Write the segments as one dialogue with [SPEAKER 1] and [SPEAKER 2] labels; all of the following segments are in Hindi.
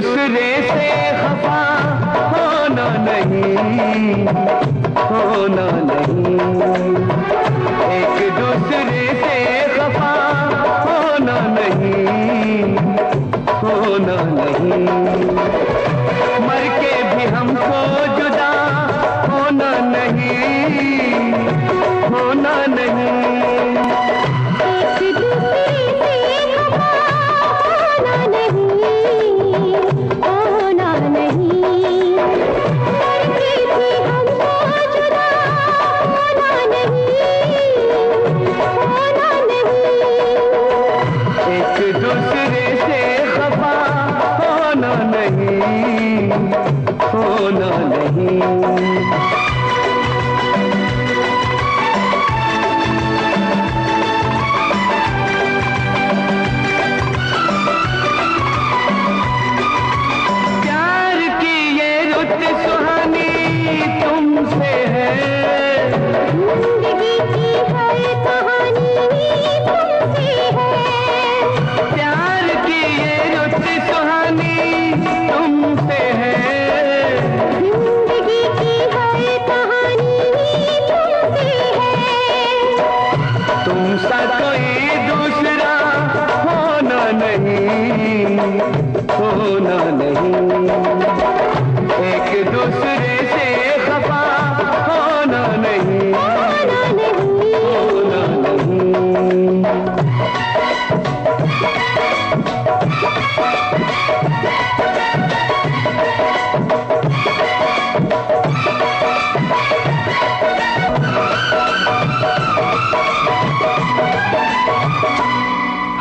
[SPEAKER 1] दूसरे से खफा होना नहीं होना नहीं।
[SPEAKER 2] एक दूसरे से खफा होना नहीं होना नहीं। मर के भी हमको जुदा होना नहीं होना नहीं।
[SPEAKER 1] होना नहीं होना नहीं। नहीं सोना नहीं।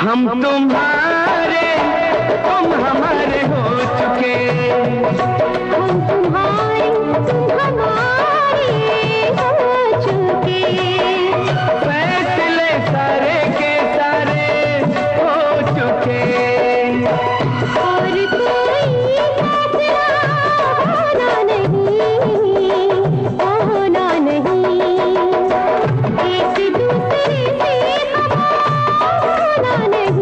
[SPEAKER 1] हम तुम्हारे तुम हमारे हो चुके।
[SPEAKER 2] हम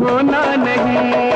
[SPEAKER 1] होना नहीं।